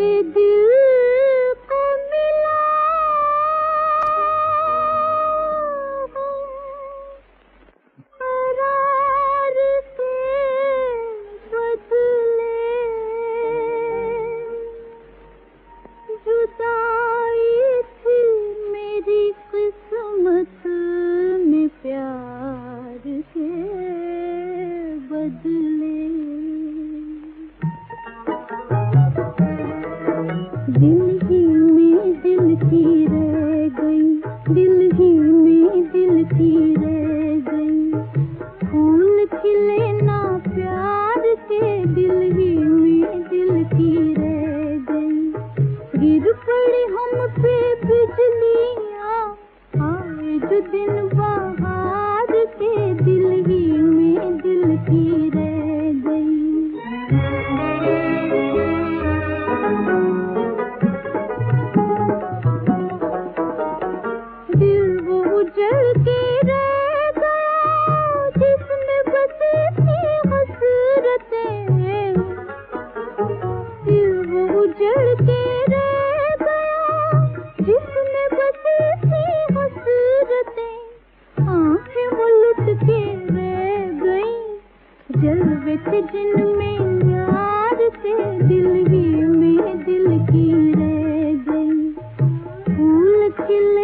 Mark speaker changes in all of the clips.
Speaker 1: दिल दिल ही में दिल थी आवेत जिन में यार से दिल भी में दिल की रह गई। फूल खिले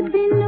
Speaker 1: दिन